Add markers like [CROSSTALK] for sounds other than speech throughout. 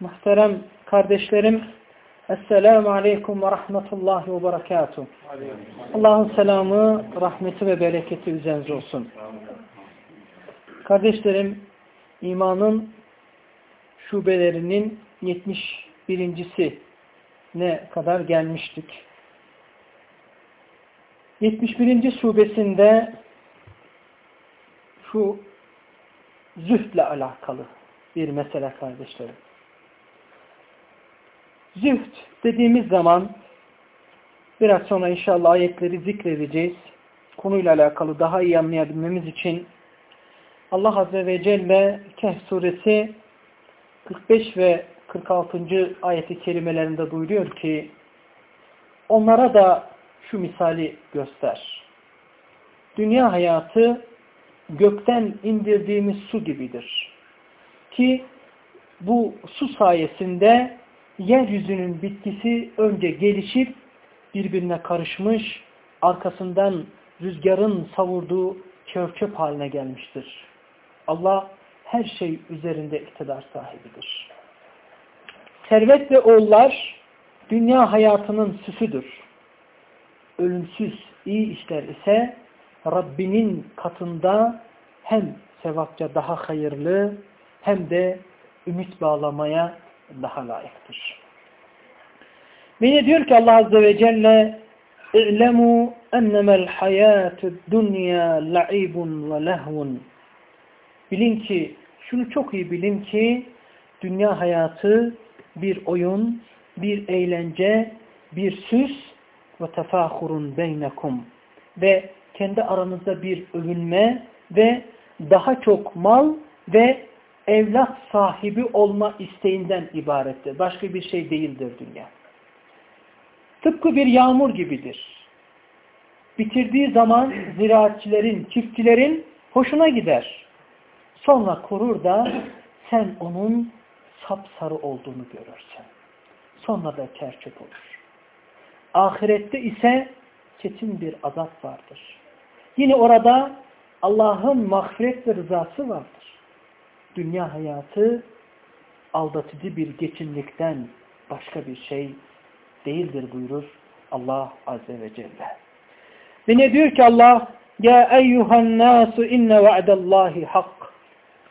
Muhterem kardeşlerim, Esselamu Aleyküm ve Rahmetullahi ve Berekatuhu. Allah'ın selamı, rahmeti ve bereketi üzerinize olsun. Kardeşlerim, imanın şubelerinin 71. ne kadar gelmiştik. 71. şubesinde şu zühdle alakalı bir mesele kardeşlerim. Zühd dediğimiz zaman biraz sonra inşallah ayetleri zikredeceğiz. Konuyla alakalı daha iyi anlayabilmemiz için Allah Azze ve Celle Kehf suresi 45 ve 46. ayeti kelimelerinde buyuruyor ki onlara da şu misali göster. Dünya hayatı gökten indirdiğimiz su gibidir. Ki bu su sayesinde yeryüzünün bitkisi önce gelişip birbirine karışmış, arkasından rüzgarın savurduğu çöp haline gelmiştir. Allah her şey üzerinde iktidar sahibidir. Servet ve oğullar dünya hayatının süsüdür. Ölümsüz iyi işler ise Rabbinin katında hem sevapça daha hayırlı hem de ümit bağlamaya daha layıktır. Ve ne diyor ki Allah Azze ve Celle اِعْلَمُوا اَنَّمَا الْحَيَاةُ الدُّنْيَا لَعِبٌ وَلَهْوٌ Bilin ki, şunu çok iyi bilin ki dünya hayatı bir oyun, bir eğlence, bir süs ve tefahurun beynekum ve kendi aranızda bir övünme ve daha çok mal ve evlat sahibi olma isteğinden ibarettir. Başka bir şey değildir dünya. Tıpkı bir yağmur gibidir. Bitirdiği zaman ziraatçilerin, çiftçilerin hoşuna gider. Sonra kurur da sen onun sapsarı olduğunu görürsün. Sonra da çerçöp olur. Ahirette ise kesin bir azap vardır. Yine orada Allah'ın mağfiret ve rızası vardır Dünya hayatı aldatıcı bir geçimlikten başka bir şey değildir buyurur Allah Azze ve Celle. Ve ne diyor ki Allah? Ya eyyuhan nasu inne va'dallahi hak.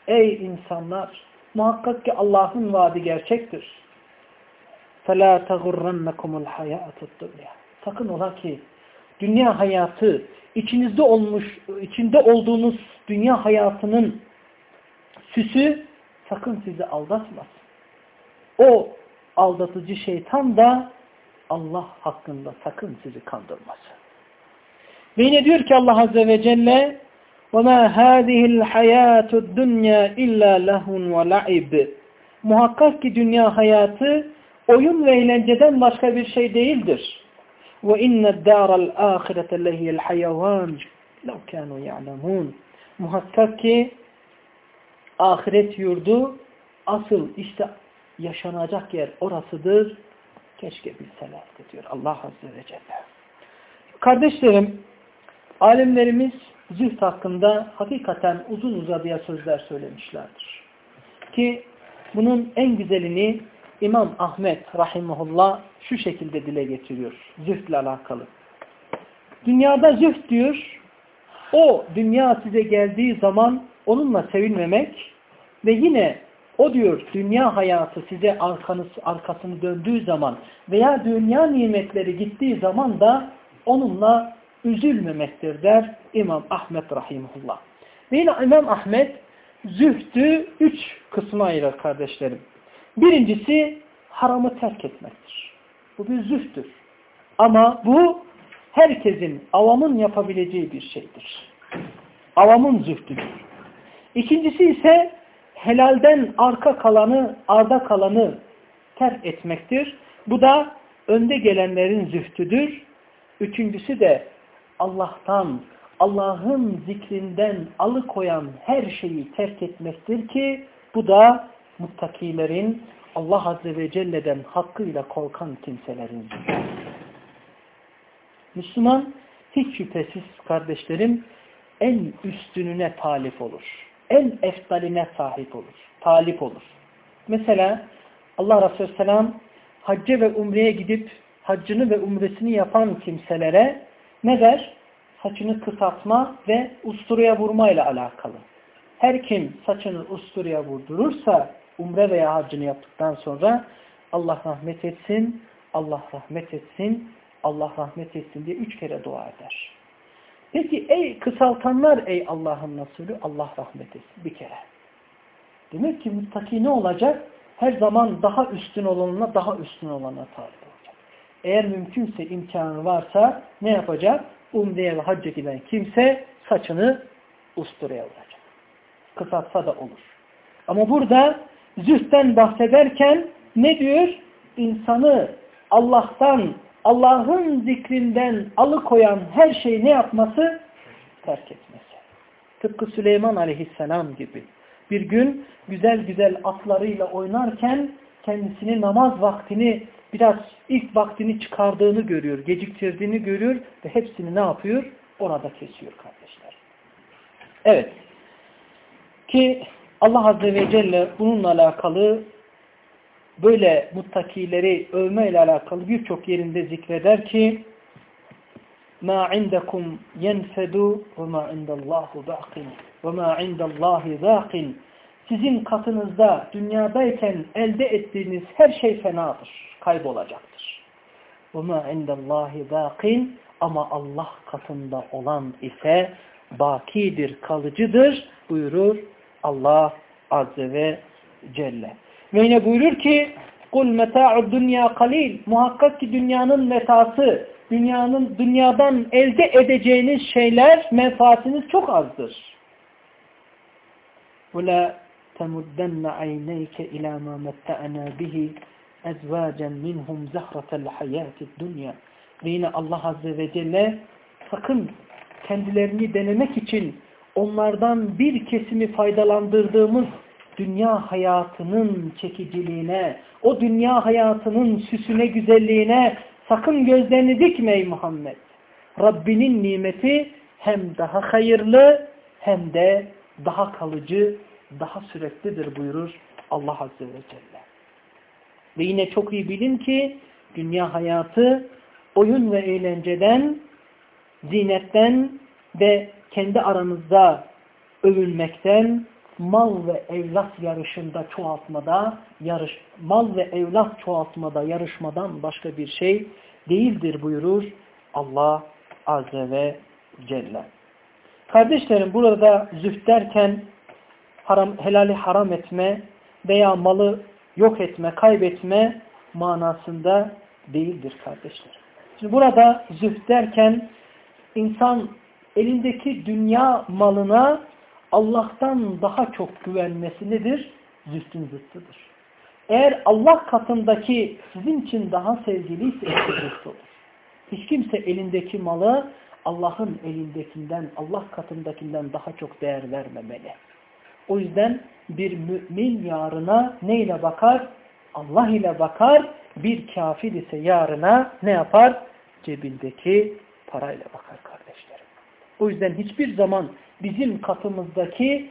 Ey insanlar! Muhakkak ki Allah'ın vaadi gerçektir. فَلَا تَغُرَّنَّكُمُ الْحَيَاةُ الدُّنْيَا Sakın ola ki dünya hayatı, içinizde olmuş, içinde olduğunuz dünya hayatının süsü sakın sizi aldatmasın. O aldatıcı şeytan da Allah hakkında sakın sizi kandırmasın. Ve yine diyor ki Allah Azze ve Celle وَمَا هَذِهِ الْحَيَاةُ الدُّنْيَا اِلَّا لَهُنْ وَلَعِبٍ Muhakkak ki dünya hayatı oyun ve eğlenceden başka bir şey değildir. وَاِنَّ الدَّارَ الْآخِرَةَ لَهِيَ الْحَيَوَانِ لَوْ كَانُوا يَعْلَمُونَ Muhakkak ki ahiret yurdu asıl işte yaşanacak yer orasıdır. Keşke bilselerdi diyor Allah Azze ve Celle. Kardeşlerim, alimlerimiz zühd hakkında hakikaten uzun uzadıya sözler söylemişlerdir. Ki bunun en güzelini İmam Ahmet rahimahullah şu şekilde dile getiriyor. Zühdle alakalı. Dünyada zühd diyor, o dünya size geldiği zaman onunla sevilmemek ve yine o diyor dünya hayatı size arkanız, arkasını döndüğü zaman veya dünya nimetleri gittiği zaman da onunla üzülmemektir der İmam Ahmet Rahimullah. Ve yine İmam Ahmet zühdü üç kısma ayırır kardeşlerim. Birincisi haramı terk etmektir. Bu bir zühdür. Ama bu herkesin, avamın yapabileceği bir şeydir. Avamın zühdüdür. İkincisi ise helalden arka kalanı, arda kalanı terk etmektir. Bu da önde gelenlerin zühtüdür. Üçüncüsü de Allah'tan, Allah'ın zikrinden alıkoyan her şeyi terk etmektir ki bu da muttakilerin Allah Azze ve Celle'den hakkıyla korkan kimselerin. Müslüman hiç şüphesiz kardeşlerim en üstününe talip olur. En eftaline sahip olur. Talip olur. Mesela Allah Resulü Selam hacca ve umreye gidip haccını ve umresini yapan kimselere ne der? Saçını kısaltma ve usturaya vurma ile alakalı. Her kim saçını usturaya vurdurursa umre veya haccını yaptıktan sonra Allah rahmet etsin, Allah rahmet etsin, Allah rahmet etsin diye üç kere dua eder. Peki ey kısaltanlar ey Allah'ın Resulü Allah rahmet etsin bir kere. Demek ki muttaki ne olacak? Her zaman daha üstün olanına daha üstün olana talip olacak. Eğer mümkünse imkanı varsa ne yapacak? Umreye ve hacca giden kimse saçını usturaya vuracak. Kısaltsa da olur. Ama burada zühten bahsederken ne diyor? İnsanı Allah'tan Allah'ın zikrinden alıkoyan her şeyi ne yapması? Terk etmesi. Tıpkı Süleyman aleyhisselam gibi. Bir gün güzel güzel atlarıyla oynarken kendisini namaz vaktini biraz ilk vaktini çıkardığını görüyor, geciktirdiğini görüyor ve hepsini ne yapıyor? Orada kesiyor kardeşler. Evet. Ki Allah Azze ve Celle bununla alakalı böyle muttakileri övme ile alakalı birçok yerinde zikreder ki ma indakum yenfedu ve ma indallahu baqin ve ma indallahi baqin sizin katınızda dünyadayken elde ettiğiniz her şey fenadır, kaybolacaktır. Ve ma indallahi baqin ama Allah katında olan ise bakidir, kalıcıdır buyurur Allah Azze ve Celle. Ve yine buyurur ki kul meta'ud dünya kalil. Muhakkak ki dünyanın metası, dünyanın dünyadan elde edeceğiniz şeyler, menfaatiniz çok azdır. وَلَا تَمُدَّنَّ عَيْنَيْكَ اِلَى مَا مَتَّعَنَا بِهِ اَزْوَاجًا مِنْهُمْ زَهْرَةَ الْحَيَاةِ الدُّنْيَا Ve yine Allah Azze ve Celle sakın kendilerini denemek için onlardan bir kesimi faydalandırdığımız dünya hayatının çekiciliğine, o dünya hayatının süsüne, güzelliğine sakın gözlerini dikme ey Muhammed. Rabbinin nimeti hem daha hayırlı hem de daha kalıcı, daha süreklidir buyurur Allah Azze ve Celle. Ve yine çok iyi bilin ki dünya hayatı oyun ve eğlenceden, zinetten ve kendi aranızda övünmekten, mal ve evlat yarışında çoğaltmada, yarış, mal ve evlat çoğaltmada yarışmadan başka bir şey değildir buyurur Allah Azze ve Celle. Kardeşlerim burada züht derken haram, helali haram etme veya malı yok etme, kaybetme manasında değildir kardeşlerim. Şimdi burada züht derken insan elindeki dünya malına Allah'tan daha çok güvenmesi nedir? Zühtün zıttıdır. Eğer Allah katındaki sizin için daha sevgiliyse züht olur. Hiç kimse elindeki malı Allah'ın elindekinden, Allah katındakinden daha çok değer vermemeli. O yüzden bir mümin yarına neyle bakar? Allah ile bakar. Bir kafir ise yarına ne yapar? Cebindeki parayla bakar. O yüzden hiçbir zaman bizim katımızdaki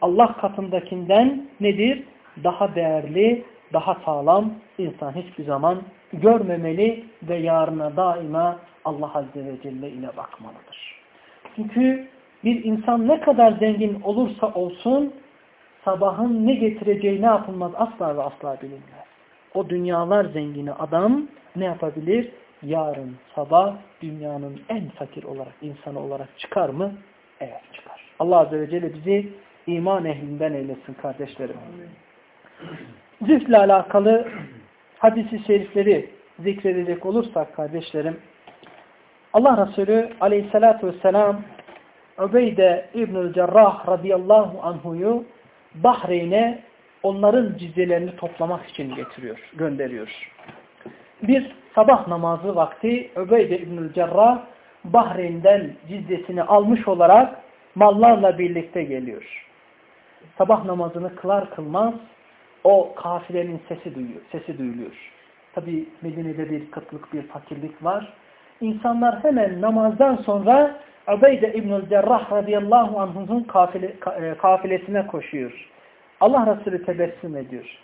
Allah katındakinden nedir? Daha değerli, daha sağlam insan hiçbir zaman görmemeli ve yarına daima Allah Azze ve Celle ile bakmalıdır. Çünkü bir insan ne kadar zengin olursa olsun sabahın ne getireceği ne yapılmaz asla ve asla bilinmez. O dünyalar zengini adam ne yapabilir? Yarın sabah dünyanın en fakir olarak, insanı olarak çıkar mı? Evet çıkar. Allah Azze ve Celle bizi iman ehlinden eylesin kardeşlerim. Züfle alakalı hadisi şerifleri zikredecek olursak kardeşlerim, Allah Resulü aleyhissalatü vesselam Ubeyde İbnül Cerrah radıyallahu anhuyu Bahreyn'e onların cizzelerini toplamak için getiriyor, gönderiyor. Bir sabah namazı vakti Ubeyde İbnül Cerrah Bahreyn'den cizzesini almış olarak mallarla birlikte geliyor. Sabah namazını kılar kılmaz o kafilenin sesi duyuyor, sesi duyuluyor. Tabi Medine'de bir kıtlık, bir fakirlik var. İnsanlar hemen namazdan sonra Ubeyde İbnül Cerrah radıyallahu anh'ın kafile, e, kafilesine koşuyor. Allah Resulü tebessüm ediyor.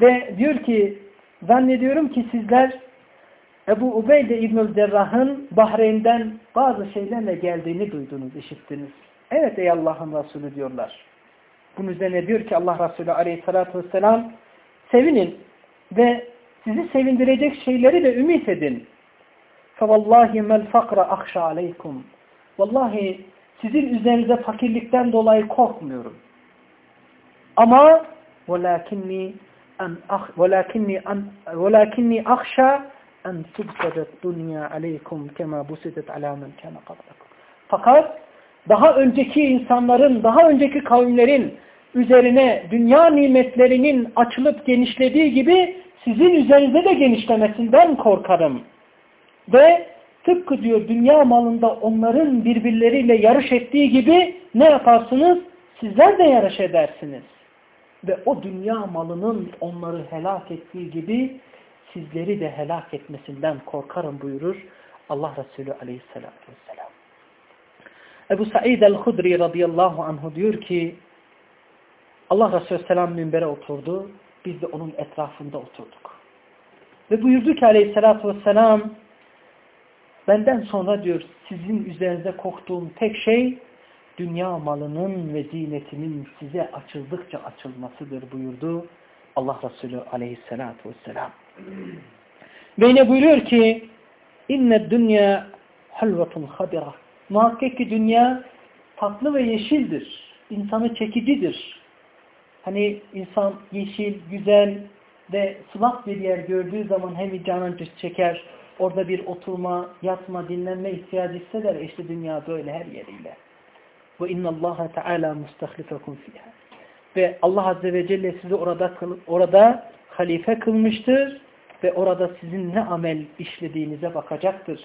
Ve diyor ki zannediyorum ki sizler Ebu Ubeyde İbnül Cerrah'ın Bahreyn'den bazı şeylerle geldiğini duydunuz, işittiniz. Evet ey Allah'ın Resulü diyorlar. Bunun üzerine diyor ki Allah Resulü aleyhissalatü vesselam sevinin ve sizi sevindirecek şeyleri de ümit edin. فَوَاللّٰهِ مَا الْفَقْرَ اَخْشَى عَلَيْكُمْ Vallahi sizin üzerinize fakirlikten dolayı korkmuyorum. Ama وَلَاكِنِّي en ah velakinni an velakinni ahşa en tubsadat dunya aleykum kema busidat ala men kana qablakum. Fakat daha önceki insanların, daha önceki kavimlerin üzerine dünya nimetlerinin açılıp genişlediği gibi sizin üzerinize de genişlemesinden korkarım. Ve tıpkı diyor dünya malında onların birbirleriyle yarış ettiği gibi ne yaparsınız? Sizler de yarış edersiniz. Ve o dünya malının onları helak ettiği gibi sizleri de helak etmesinden korkarım buyurur Allah Resulü aleyhissalatü vesselam. Ebu Sa'id el-Hudri radıyallahu anhu diyor ki Allah Resulü selam minbere oturdu. Biz de onun etrafında oturduk. Ve buyurdu ki aleyhissalatü vesselam benden sonra diyor sizin üzerinize korktuğum tek şey dünya malının ve zinetinin size açıldıkça açılmasıdır buyurdu Allah Resulü aleyhissalatü vesselam. Ve yine buyuruyor ki inne dünya halvetun habira Muhakkak ki dünya tatlı ve yeşildir. İnsanı çekicidir. Hani insan yeşil, güzel ve sulak bir yer gördüğü zaman hem canın çeker, orada bir oturma, yatma, dinlenme ihtiyacı hisseder. İşte dünya böyle her yeriyle. Ve innallaha teala mustahlifakum fiha. Ve Allah Azze ve Celle sizi orada, orada halife kılmıştır ve orada sizin ne amel işlediğinize bakacaktır.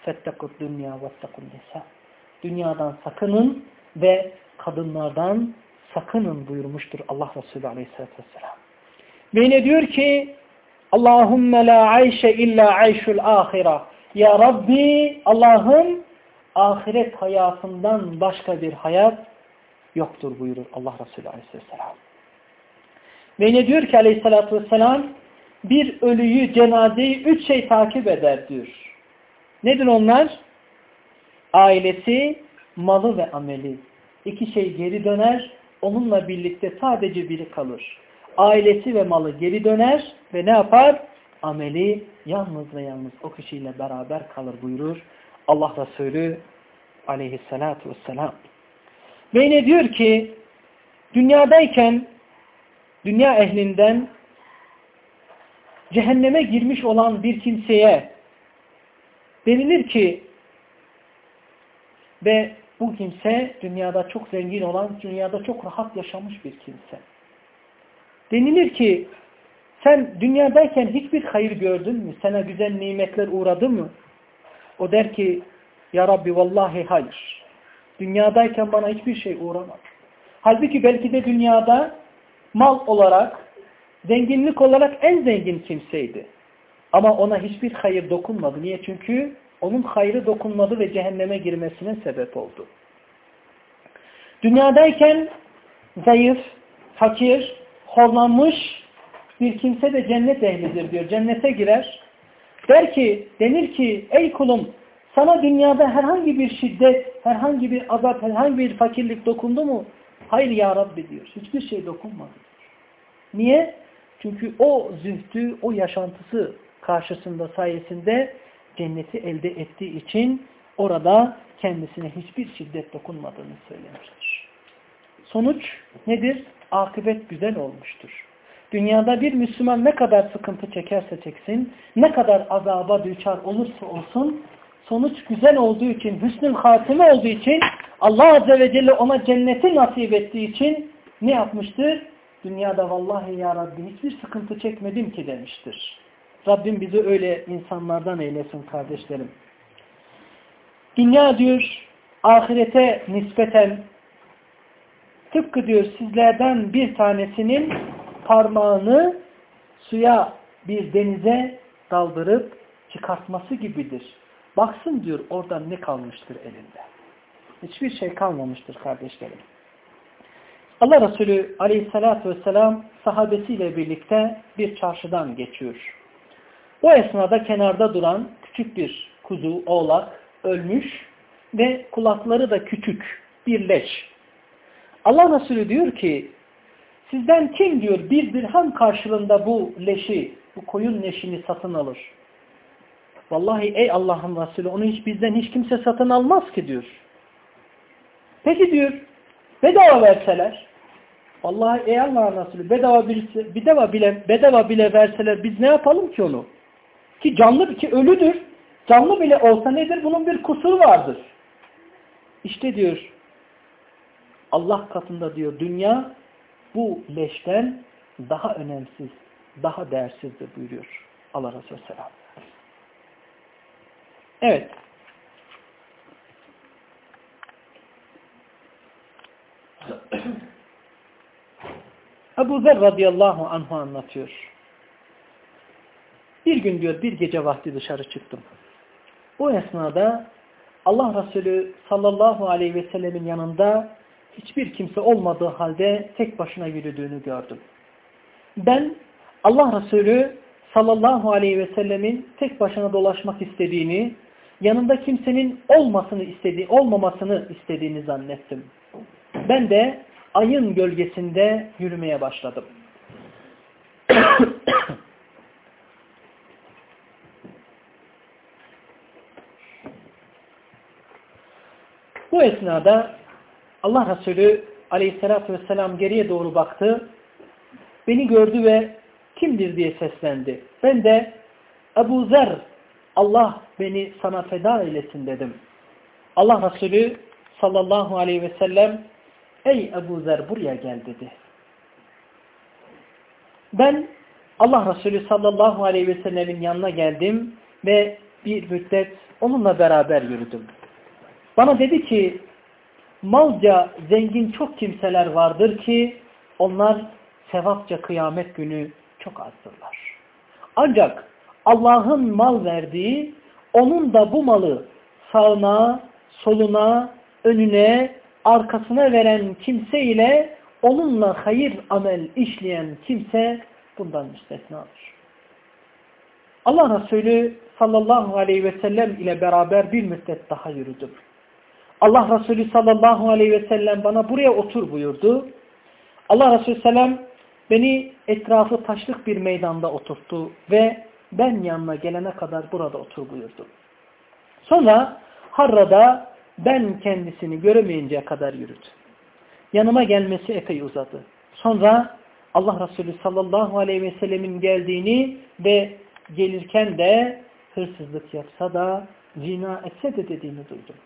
Fettekut dünya vettekun nisa. Dünyadan sakının ve kadınlardan sakının buyurmuştur Allah Resulü Aleyhisselatü Vesselam. Ve ne diyor ki Allahümme la ayşe illa ayşul ahira. Ya Rabbi Allah'ım ahiret hayatından başka bir hayat yoktur buyurur Allah Resulü Aleyhisselam. Ve ne diyor ki Aleyhisselatü Vesselam bir ölüyü, cenazeyi üç şey takip eder diyor. Nedir onlar? Ailesi, malı ve ameli. İki şey geri döner, onunla birlikte sadece biri kalır. Ailesi ve malı geri döner ve ne yapar? Ameli yalnız ve yalnız o kişiyle beraber kalır buyurur Allah Resulü aleyhissalatu vesselam. Ve ne diyor ki dünyadayken dünya ehlinden cehenneme girmiş olan bir kimseye Denilir ki ve bu kimse dünyada çok zengin olan, dünyada çok rahat yaşamış bir kimse. Denilir ki sen dünyadayken hiçbir hayır gördün mü? Sana güzel nimetler uğradı mı? O der ki Ya Rabbi vallahi hayır. Dünyadayken bana hiçbir şey uğramadı. Halbuki belki de dünyada mal olarak zenginlik olarak en zengin kimseydi. Ama ona hiçbir hayır dokunmadı. Niye? Çünkü onun hayrı dokunmadı ve cehenneme girmesine sebep oldu. Dünyadayken zayıf, fakir, horlanmış bir kimse de cennet ehlidir diyor. Cennete girer. Der ki, denir ki ey kulum sana dünyada herhangi bir şiddet, herhangi bir azap, herhangi bir fakirlik dokundu mu? Hayır ya Rabbi diyor. Hiçbir şey dokunmadı. Niye? Çünkü o zühdü, o yaşantısı karşısında sayesinde cenneti elde ettiği için orada kendisine hiçbir şiddet dokunmadığını söylemiştir. Sonuç nedir? Akıbet güzel olmuştur. Dünyada bir Müslüman ne kadar sıkıntı çekerse çeksin, ne kadar azaba düçar olursa olsun, sonuç güzel olduğu için, hüsnül hatime olduğu için, Allah Azze ve Celle ona cenneti nasip ettiği için ne yapmıştır? Dünyada vallahi ya Rabbi hiçbir sıkıntı çekmedim ki demiştir. Rabbim bizi öyle insanlardan eylesin kardeşlerim. Dünya diyor ahirete nispeten tıpkı diyor sizlerden bir tanesinin parmağını suya bir denize daldırıp çıkartması gibidir. Baksın diyor oradan ne kalmıştır elinde. Hiçbir şey kalmamıştır kardeşlerim. Allah Resulü aleyhissalatü vesselam sahabesiyle birlikte bir çarşıdan geçiyor. O esnada kenarda duran küçük bir kuzu, oğlak ölmüş ve kulakları da küçük bir leş. Allah Resulü diyor ki sizden kim diyor bir dirham karşılığında bu leşi, bu koyun leşini satın alır? Vallahi ey Allah'ın Resulü onu hiç bizden hiç kimse satın almaz ki diyor. Peki diyor bedava verseler Vallahi ey Allah'ın Resulü bedava, birisi, bedava, bile, bedava bile verseler biz ne yapalım ki onu? Ki canlı ki ölüdür. Canlı bile olsa nedir? Bunun bir kusuru vardır. İşte diyor Allah katında diyor dünya bu leşten daha önemsiz, daha değersizdir buyuruyor Allah Resulü Selam. Evet. [CLEARS THROAT] Ebu Zer radıyallahu anhu anlatıyor. Bir gün diyor bir gece vakti dışarı çıktım. Bu esnada Allah Resulü sallallahu aleyhi ve sellemin yanında hiçbir kimse olmadığı halde tek başına yürüdüğünü gördüm. Ben Allah Resulü sallallahu aleyhi ve sellemin tek başına dolaşmak istediğini, yanında kimsenin olmasını istediği, olmamasını istediğini zannettim. Ben de ayın gölgesinde yürümeye başladım. [COUGHS] Bu esnada Allah Resulü aleyhissalatü vesselam geriye doğru baktı. Beni gördü ve kimdir diye seslendi. Ben de Ebu Zer Allah beni sana feda eylesin dedim. Allah Resulü sallallahu aleyhi ve sellem ey Ebu Zer buraya gel dedi. Ben Allah Resulü sallallahu aleyhi ve sellemin yanına geldim ve bir müddet onunla beraber yürüdüm. Bana dedi ki malca zengin çok kimseler vardır ki onlar sevapça kıyamet günü çok azdırlar. Ancak Allah'ın mal verdiği onun da bu malı sağına, soluna, önüne, arkasına veren kimse ile onunla hayır amel işleyen kimse bundan müstesnadır. Allah Resulü sallallahu aleyhi ve sellem ile beraber bir müddet daha yürüdüm. Allah Resulü sallallahu aleyhi ve sellem bana buraya otur buyurdu. Allah Resulü sellem beni etrafı taşlık bir meydanda oturttu ve ben yanına gelene kadar burada otur buyurdu. Sonra Harra'da ben kendisini göremeyinceye kadar yürüdü. Yanıma gelmesi epey uzadı. Sonra Allah Resulü sallallahu aleyhi ve sellemin geldiğini ve gelirken de hırsızlık yapsa da zina etse de dediğini duydum.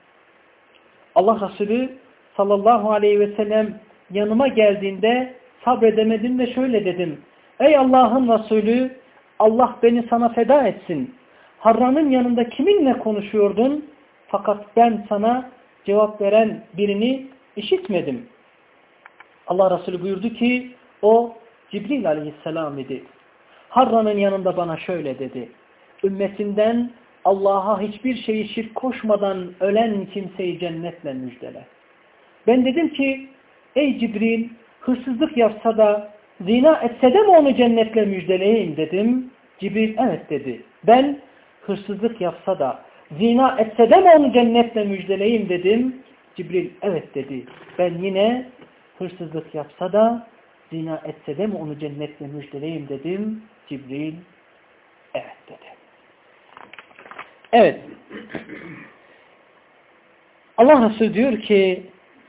Allah Resulü sallallahu aleyhi ve sellem yanıma geldiğinde sabredemedim ve şöyle dedim. Ey Allah'ın Resulü Allah beni sana feda etsin. Harran'ın yanında kiminle konuşuyordun? Fakat ben sana cevap veren birini işitmedim. Allah Resulü buyurdu ki o Cibril aleyhisselam idi. Harran'ın yanında bana şöyle dedi. Ümmetinden Allah'a hiçbir şeyi şirk koşmadan ölen kimseyi cennetle müjdele. Ben dedim ki ey Cibril hırsızlık yapsa da zina etse de mi onu cennetle müjdeleyeyim dedim. Cibril evet dedi. Ben hırsızlık yapsa da zina etse de mi onu cennetle müjdeleyeyim dedim. Cibril evet dedi. Ben yine hırsızlık yapsa da zina etse de mi onu cennetle müjdeleyim dedim. Cibril evet dedi. Evet. Allah Resulü diyor ki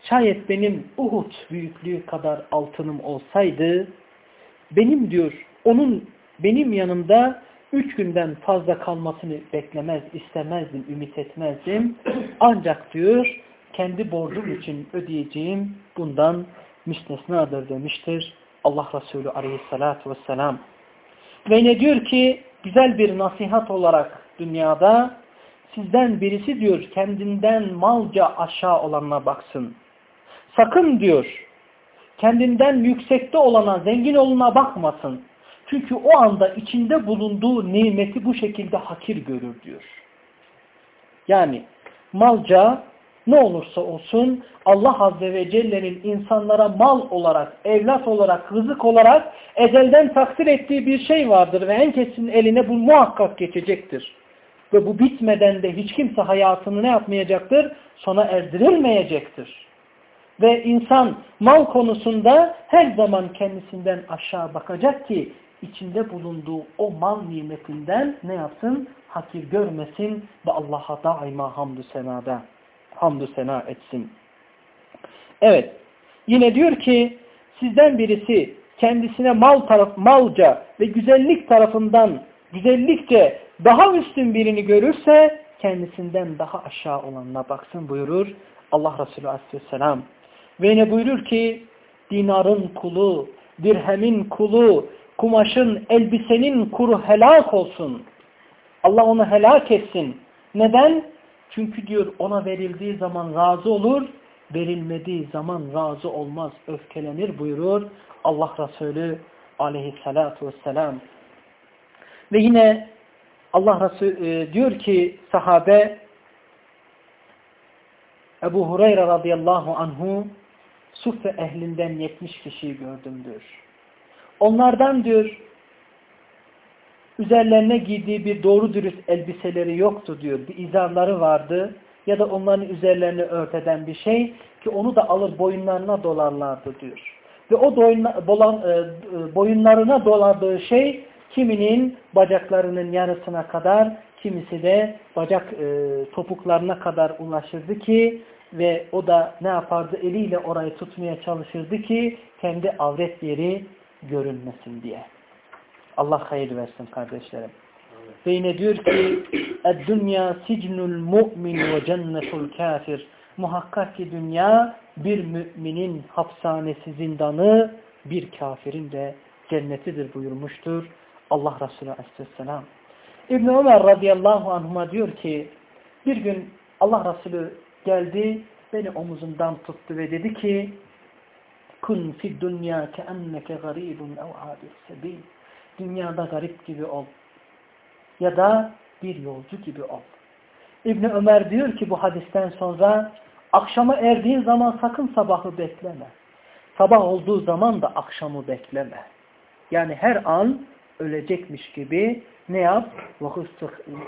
şayet benim Uhud büyüklüğü kadar altınım olsaydı benim diyor onun benim yanımda üç günden fazla kalmasını beklemez, istemezdim, ümit etmezdim. Ancak diyor kendi borcum için ödeyeceğim bundan müstesnadır demiştir Allah Resulü aleyhissalatu vesselam. Ve ne diyor ki güzel bir nasihat olarak dünyada sizden birisi diyor kendinden malca aşağı olanına baksın. Sakın diyor kendinden yüksekte olana, zengin olana bakmasın. Çünkü o anda içinde bulunduğu nimeti bu şekilde hakir görür diyor. Yani malca ne olursa olsun Allah Azze ve Celle'nin insanlara mal olarak, evlat olarak, rızık olarak ezelden takdir ettiği bir şey vardır ve en kesin eline bu muhakkak geçecektir. Ve bu bitmeden de hiç kimse hayatını ne yapmayacaktır? Sona erdirilmeyecektir. Ve insan mal konusunda her zaman kendisinden aşağı bakacak ki içinde bulunduğu o mal nimetinden ne yapsın? Hakir görmesin ve Allah'a daima hamdü senada hamdü sena etsin. Evet. Yine diyor ki sizden birisi kendisine mal taraf, malca ve güzellik tarafından güzellikçe daha üstün birini görürse kendisinden daha aşağı olanına baksın buyurur Allah Resulü Aleyhisselam. Ve ne buyurur ki dinarın kulu, dirhemin kulu, kumaşın, elbisenin kuru helak olsun. Allah onu helak etsin. Neden? Çünkü diyor ona verildiği zaman razı olur, verilmediği zaman razı olmaz, öfkelenir buyurur Allah Resulü aleyhissalatu vesselam. Ve yine Allah Resulü e, diyor ki sahabe Ebu Hureyre radıyallahu anhu Suffe ehlinden 70 kişiyi gördüm diyor. Onlardan diyor üzerlerine giydiği bir doğru dürüst elbiseleri yoktu diyor. Bir izarları vardı ya da onların üzerlerini örteden bir şey ki onu da alır boyunlarına dolarlardı diyor. Ve o doyunla, bolan, e, e, boyunlarına dolardığı şey kiminin bacaklarının yarısına kadar kimisi de bacak e, topuklarına kadar ulaşırdı ki ve o da ne yapardı? Eliyle orayı tutmaya çalışırdı ki kendi avret yeri görünmesin diye. Allah hayır versin kardeşlerim. Ve yine diyor ki dünya sicnul mu'min ve cennetul kafir. Muhakkak ki dünya bir müminin hapishanesi zindanı, bir kafirin de cennetidir buyurmuştur Allah Resulü Aleyhisselam. İbn Ömer radıyallahu anhuma diyor ki bir gün Allah Resulü geldi beni omuzumdan tuttu ve dedi ki kun fi dünya ke enneke garibun ev abir sebil dünyada garip gibi ol. Ya da bir yolcu gibi ol. İbni Ömer diyor ki bu hadisten sonra akşama erdiğin zaman sakın sabahı bekleme. Sabah olduğu zaman da akşamı bekleme. Yani her an ölecekmiş gibi ne yap?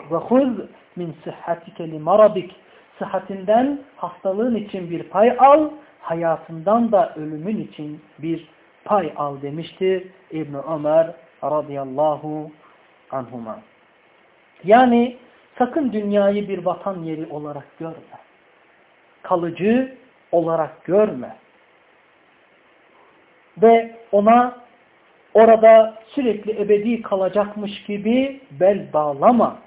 Vakuz min sıhhatike li maradik. Sıhhatinden hastalığın için bir pay al, hayatından da ölümün için bir pay al demiştir İbn Ömer radıyallahu anhuma. Yani sakın dünyayı bir vatan yeri olarak görme. Kalıcı olarak görme. Ve ona orada sürekli ebedi kalacakmış gibi bel bağlama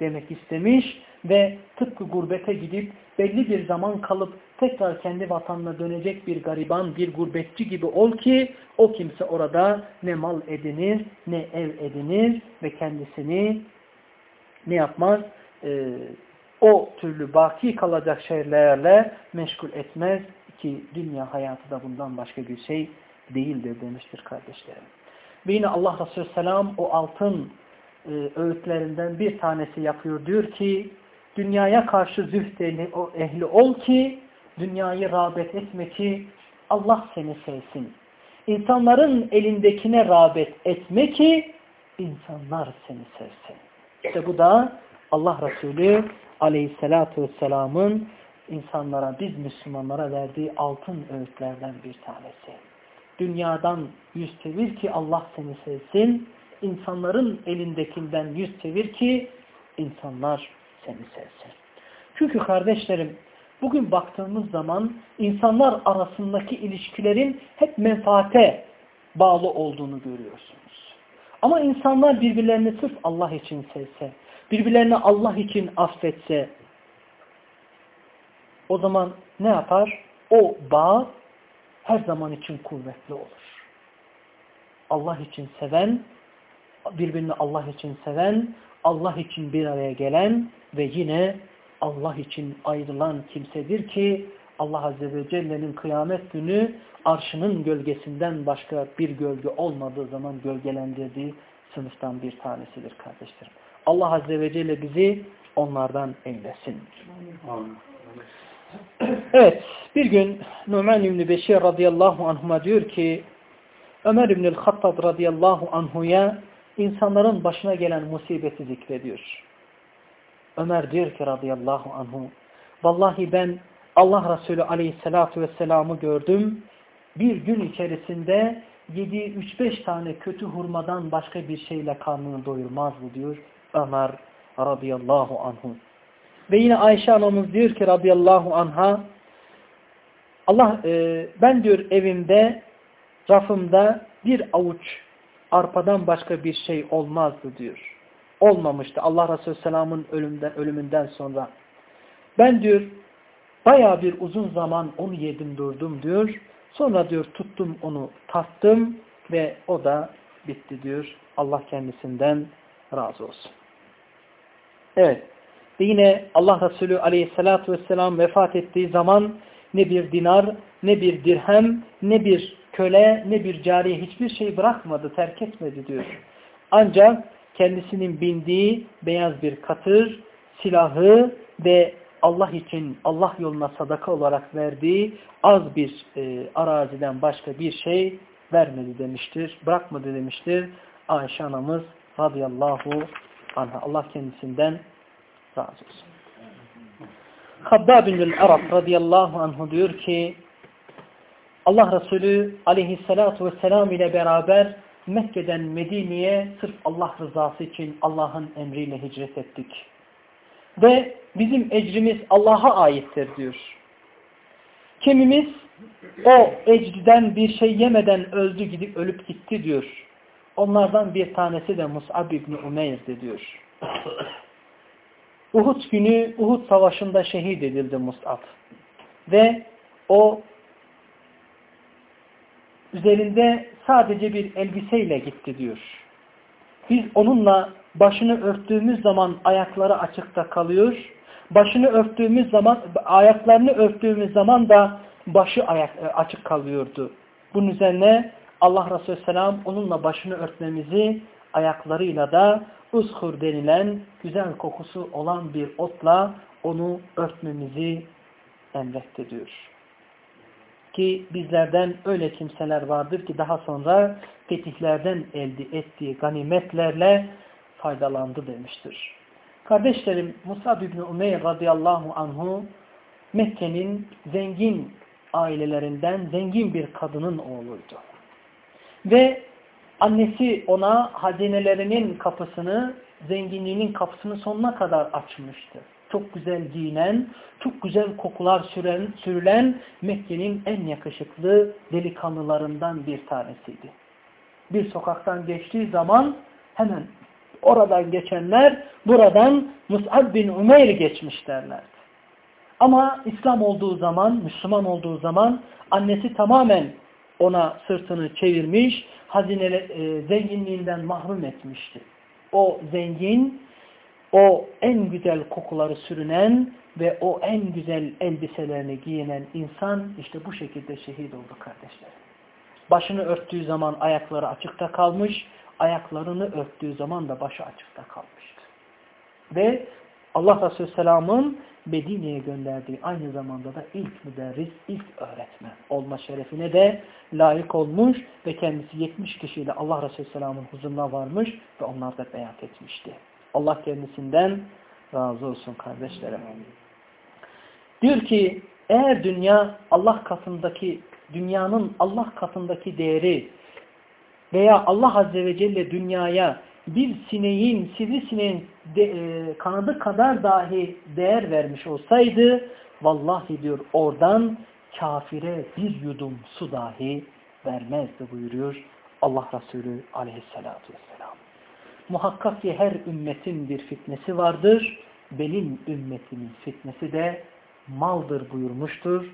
demek istemiş ve tıpkı gurbete gidip belli bir zaman kalıp tekrar kendi vatanına dönecek bir gariban, bir gurbetçi gibi ol ki o kimse orada ne mal edinir, ne ev edinir ve kendisini ne yapmaz? Ee, o türlü baki kalacak şeylerle meşgul etmez ki dünya hayatı da bundan başka bir şey değildir demiştir kardeşlerim. Ve yine Allah Resulü Selam o altın e, öğütlerinden bir tanesi yapıyor. Diyor ki dünyaya karşı zühd ehli, ehli ol ki dünyayı rağbet etme ki Allah seni sevsin. İnsanların elindekine rağbet etme ki insanlar seni sevsin. İşte bu da Allah Resulü aleyhissalatü vesselamın insanlara, biz Müslümanlara verdiği altın öğütlerden bir tanesi. Dünyadan yüz çevir ki Allah seni sevsin. İnsanların elindekinden yüz çevir ki insanlar seni sevsin. Çünkü kardeşlerim bugün baktığımız zaman insanlar arasındaki ilişkilerin hep menfaate bağlı olduğunu görüyorsunuz. Ama insanlar birbirlerini sırf Allah için sevse, birbirlerini Allah için affetse, o zaman ne yapar? O bağ her zaman için kuvvetli olur. Allah için seven, birbirini Allah için seven, Allah için bir araya gelen ve yine Allah için ayrılan kimsedir ki Allah Azze ve Celle'nin kıyamet günü arşının gölgesinden başka bir gölge olmadığı zaman gölgelendirdiği sınıftan bir tanesidir kardeşlerim. Allah Azze ve Celle bizi onlardan eylesin. Evet, bir gün Numan İbni Beşir radıyallahu anhuma diyor ki Ömer İbnül Hattab radıyallahu anhuya insanların başına gelen musibeti zikrediyor. Ömer diyor ki radıyallahu anhu Vallahi ben Allah Resulü aleyhissalatu vesselam'ı gördüm. Bir gün içerisinde yediği üç beş tane kötü hurmadan başka bir şeyle karnını doyurmazdı diyor Ömer radıyallahu anhu. Ve yine Ayşe anamız diyor ki radıyallahu anha Allah e, ben diyor evimde rafımda bir avuç arpadan başka bir şey olmazdı diyor. Olmamıştı Allah Resulü Selam'ın ölümden, ölümünden sonra. Ben diyor baya bir uzun zaman onu yedim durdum diyor. Sonra diyor tuttum onu tattım ve o da bitti diyor. Allah kendisinden razı olsun. Evet. Ve yine Allah Resulü aleyhissalatü vesselam vefat ettiği zaman ne bir dinar, ne bir dirhem, ne bir köle, ne bir cariye hiçbir şey bırakmadı, terk etmedi diyor. Ancak kendisinin bindiği beyaz bir katır, silahı ve Allah için, Allah yoluna sadaka olarak verdiği az bir e, araziden başka bir şey vermedi demiştir, bırakmadı demiştir. Ayşe anamız radıyallahu anha. Allah kendisinden razı olsun. Habbab bin Arab radıyallahu anhu diyor ki Allah Resulü aleyhissalatu vesselam ile beraber Mekke'den Medine'ye sırf Allah rızası için Allah'ın emriyle hicret ettik. Ve bizim ecrimiz Allah'a aittir diyor. Kimimiz o ecriden bir şey yemeden öldü gidip ölüp gitti diyor. Onlardan bir tanesi de Mus'ab İbni Umeyr'di diyor. Uhud günü Uhud savaşında şehit edildi Mus'ab. Ve o üzerinde sadece bir elbiseyle gitti diyor. Biz onunla başını örttüğümüz zaman ayakları açıkta kalıyor. Başını örttüğümüz zaman, ayaklarını örttüğümüz zaman da başı ayak, e, açık kalıyordu. Bunun üzerine Allah Resulü Selam onunla başını örtmemizi ayaklarıyla da ızhur denilen güzel kokusu olan bir otla onu örtmemizi emretti diyor. Ki bizlerden öyle kimseler vardır ki daha sonra fetihlerden elde ettiği ganimetlerle faydalandı demiştir. Kardeşlerim Musab İbni Umeyr radıyallahu anhu Mekke'nin zengin ailelerinden zengin bir kadının oğluydu. Ve annesi ona hazinelerinin kapısını, zenginliğinin kapısını sonuna kadar açmıştı. Çok güzel giyinen, çok güzel kokular süren, sürülen Mekke'nin en yakışıklı delikanlılarından bir tanesiydi. Bir sokaktan geçtiği zaman hemen oradan geçenler buradan Mus'ab bin Umeyr geçmiş derlerdi. Ama İslam olduğu zaman, Müslüman olduğu zaman annesi tamamen ona sırtını çevirmiş, hazine e, zenginliğinden mahrum etmişti. O zengin, o en güzel kokuları sürünen ve o en güzel elbiselerini giyinen insan işte bu şekilde şehit oldu kardeşler. Başını örttüğü zaman ayakları açıkta kalmış, ayaklarını örttüğü zaman da başı açıkta kalmıştı. Ve Allah Resulü Selam'ın Medine'ye gönderdiği aynı zamanda da ilk müderris, ilk öğretmen olma şerefine de layık olmuş ve kendisi 70 kişiyle Allah Resulü Selam'ın huzuruna varmış ve onlar da beyat etmişti. Allah kendisinden razı olsun kardeşlerim. Diyor ki eğer dünya Allah katındaki dünyanın Allah katındaki değeri veya Allah Azze ve Celle dünyaya bir sineğin, sivrisineğin de, e, kanadı kadar dahi değer vermiş olsaydı vallahi diyor oradan kafire bir yudum su dahi vermezdi buyuruyor Allah Resulü aleyhissalatü vesselam. Muhakkak ki her ümmetin bir fitnesi vardır. Benim ümmetimin fitnesi de maldır buyurmuştur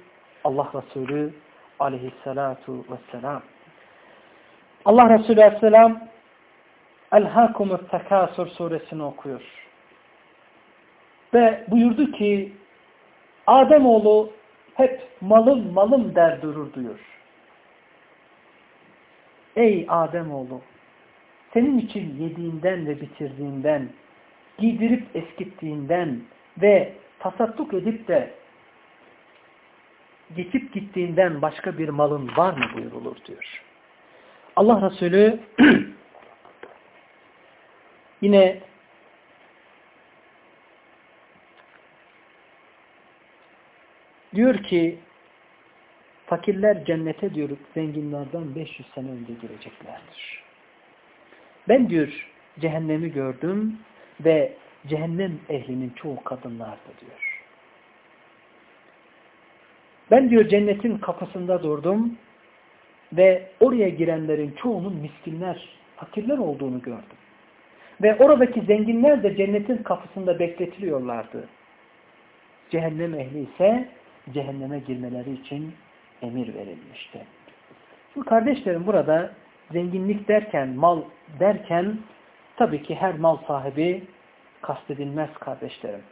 Allah Resulü aleyhissalatu vesselam. Allah Resulü aleyhisselam Elhakumut Tekasur suresini okuyor. Ve buyurdu ki Ademoğlu hep malım malım der durur diyor. Ey Ademoğlu senin için yediğinden ve bitirdiğinden, giydirip eskittiğinden ve tasadduk edip de geçip gittiğinden başka bir malın var mı buyurulur diyor. Allah Resulü [CLEARS THROAT] yine diyor ki fakirler cennete diyor zenginlerden 500 sene önce gireceklerdir. Ben diyor cehennemi gördüm ve cehennem ehlinin çoğu kadınlardı diyor. Ben diyor cennetin kapısında durdum ve oraya girenlerin çoğunun miskinler, fakirler olduğunu gördüm. Ve oradaki zenginler de cennetin kapısında bekletiliyorlardı. Cehennem ehli ise cehenneme girmeleri için emir verilmişti. Şimdi kardeşlerim burada zenginlik derken, mal derken tabii ki her mal sahibi kastedilmez kardeşlerim.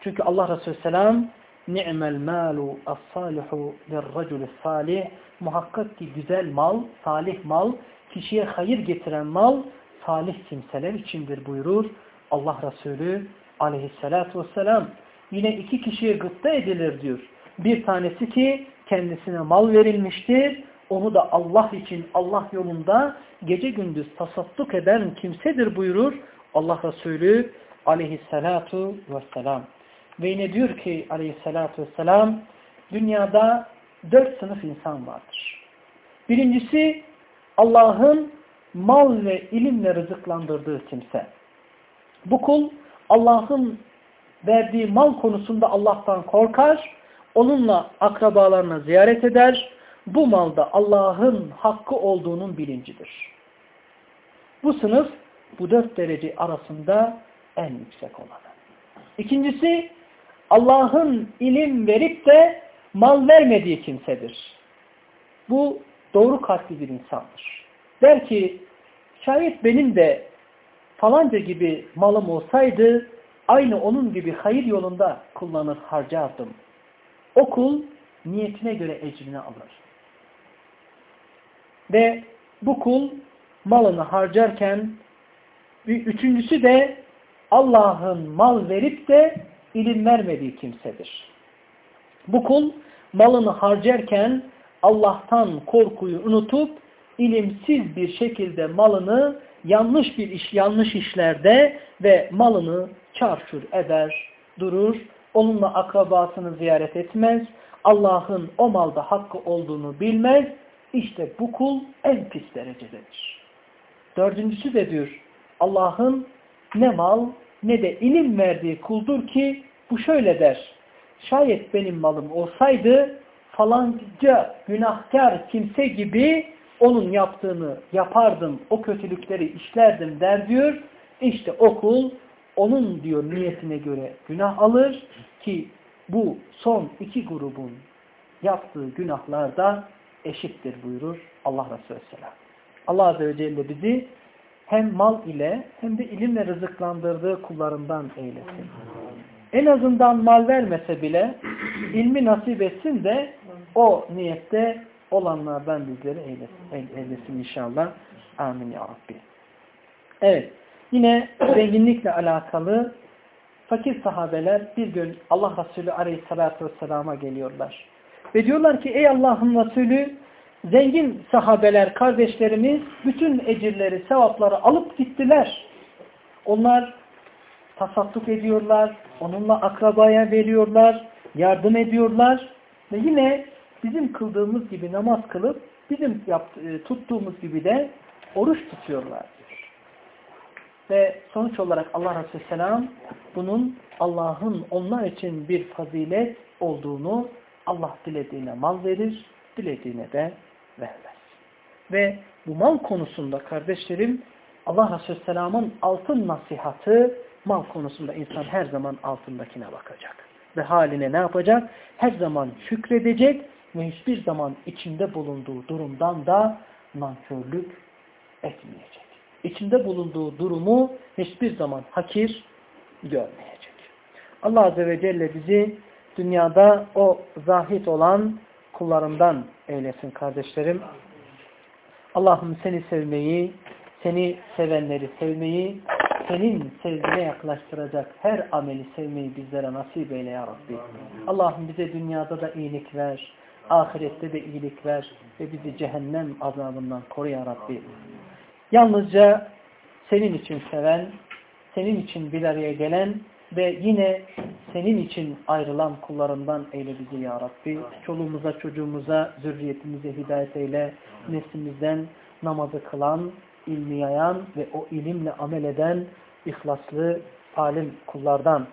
Çünkü Allah Resulü Selam ni'mel malu as-salihu lirracul salih muhakkak ki güzel mal, salih mal, kişiye hayır getiren mal salih kimseler içindir buyurur Allah Resulü aleyhissalatu vesselam. Yine iki kişiye gıpta edilir diyor. Bir tanesi ki kendisine mal verilmiştir. Onu da Allah için Allah yolunda gece gündüz tasadduk eden kimsedir buyurur Allah Resulü aleyhissalatu vesselam. Ve yine diyor ki aleyhissalatu vesselam dünyada dört sınıf insan vardır. Birincisi Allah'ın mal ve ilimle rızıklandırdığı kimse. Bu kul Allah'ın verdiği mal konusunda Allah'tan korkar, onunla akrabalarına ziyaret eder, bu malda Allah'ın hakkı olduğunun bilincidir. Bu sınıf bu dört derece arasında en yüksek olanı. İkincisi Allah'ın ilim verip de mal vermediği kimsedir. Bu doğru kalpli bir insandır. Der ki şayet benim de falanca gibi malım olsaydı aynı onun gibi hayır yolunda kullanır harcardım. O kul niyetine göre ecrini alır. Ve bu kul malını harcarken üçüncüsü de Allah'ın mal verip de ilim vermediği kimsedir. Bu kul malını harcarken Allah'tan korkuyu unutup ilimsiz bir şekilde malını yanlış bir iş, yanlış işlerde ve malını çarşur eder, durur, onunla akrabasını ziyaret etmez, Allah'ın o malda hakkı olduğunu bilmez, işte bu kul en pis derecededir. Dördüncüsü de diyor, Allah'ın ne mal ne de ilim verdiği kuldur ki bu şöyle der. Şayet benim malım olsaydı falanca günahkar kimse gibi onun yaptığını yapardım, o kötülükleri işlerdim der diyor. İşte okul onun diyor niyetine göre günah alır ki bu son iki grubun yaptığı günahlarda eşittir buyurur Allah Resulü Selam. Allah Azze ve Celle bizi hem mal ile hem de ilimle rızıklandırdığı kullarından eylesin. En azından mal vermese bile ilmi nasip etsin de o niyette olanlardan bizleri eylesin, eylesin inşallah. Amin ya Rabbi. Evet. Yine [CLEARS THROAT] zenginlikle alakalı fakir sahabeler bir gün Allah Resulü aleyhissalatü vesselama geliyorlar. Ve diyorlar ki ey Allah'ın Resulü zengin sahabeler, kardeşlerimiz bütün ecirleri, sevapları alıp gittiler. Onlar tasadduk ediyorlar, onunla akrabaya veriyorlar, yardım ediyorlar ve yine bizim kıldığımız gibi namaz kılıp bizim e, tuttuğumuz gibi de oruç tutuyorlar. Ve sonuç olarak Allah Resulü Selam bunun Allah'ın onlar için bir fazilet olduğunu Allah dilediğine mal verir, dilediğine de vermez. Ve bu mal konusunda kardeşlerim Allah Resulü Selam'ın altın nasihatı mal konusunda insan her zaman altındakine bakacak. Ve haline ne yapacak? Her zaman şükredecek ve hiçbir zaman içinde bulunduğu durumdan da nankörlük etmeyecek. İçinde bulunduğu durumu hiçbir zaman hakir görmeyecek. Allah Azze ve Celle bizi dünyada o zahit olan kullarından eylesin kardeşlerim. Allah'ım seni sevmeyi, seni sevenleri sevmeyi, senin sevgine yaklaştıracak her ameli sevmeyi bizlere nasip eyle ya Rabbi. Allah'ım bize dünyada da iyilik ver, ahirette de iyilik ver ve bizi cehennem azabından koru ya Rabbi. Yalnızca senin için seven, senin için bir araya gelen ve yine senin için ayrılan kullarından eyle bizi ya Rabbi. Çoluğumuza, çocuğumuza, zürriyetimize hidayet eyle. Neslimizden namazı kılan, ilmi yayan ve o ilimle amel eden ihlaslı, alim kullardan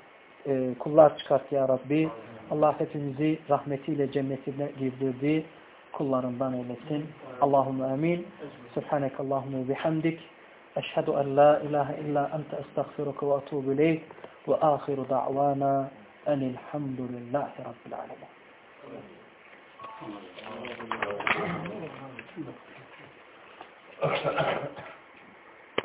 e, kullar çıkart ya Rabbi. Allah hepimizi rahmetiyle cennetine girdirdi. Kullarından eylesin. Allahümme amin. Subhanek Allahümme bihamdik. Eşhedü en la ilahe illa ente estağfiruka ve atubu ileyk. Ve ahiru da'vana enilhamdülillahi rabbil alemin. Thank you.